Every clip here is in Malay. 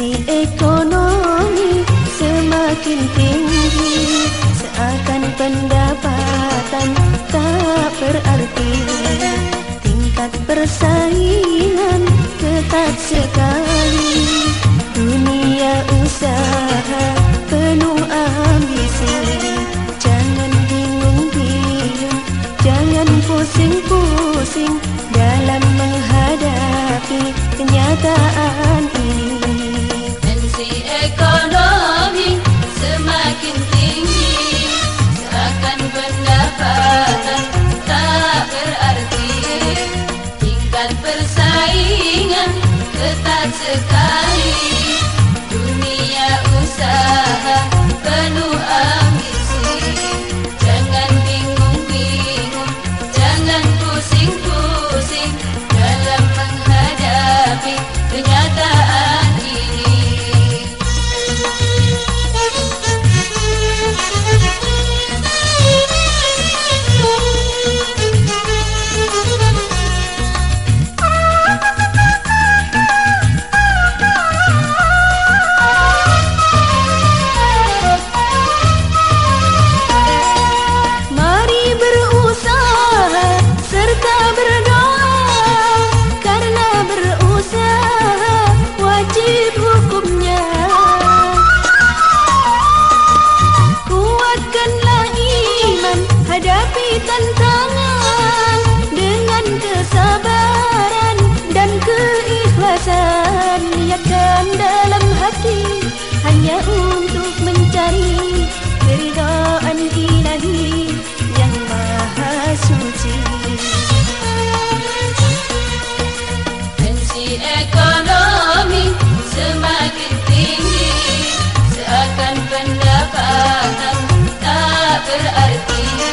Tensi ekonomi semakin tinggi. Seakan pendapatan tak berarti Tingkat persaingan ketat sekali. ekonomi semakin tinggi seakan pendapatan tak berarti.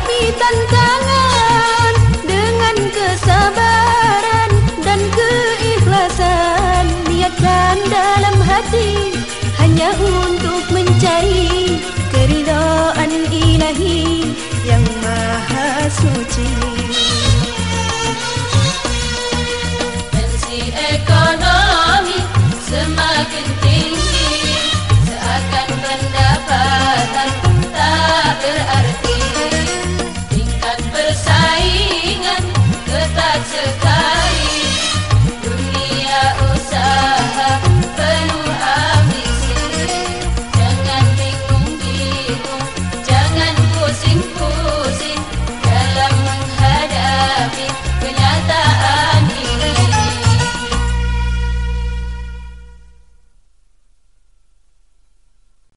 hadapi tantangan dengan kesabaran dan keikhlasan. Niatkan dalam hati hanya untuk mencari keridhaan ilahi yang maha suci.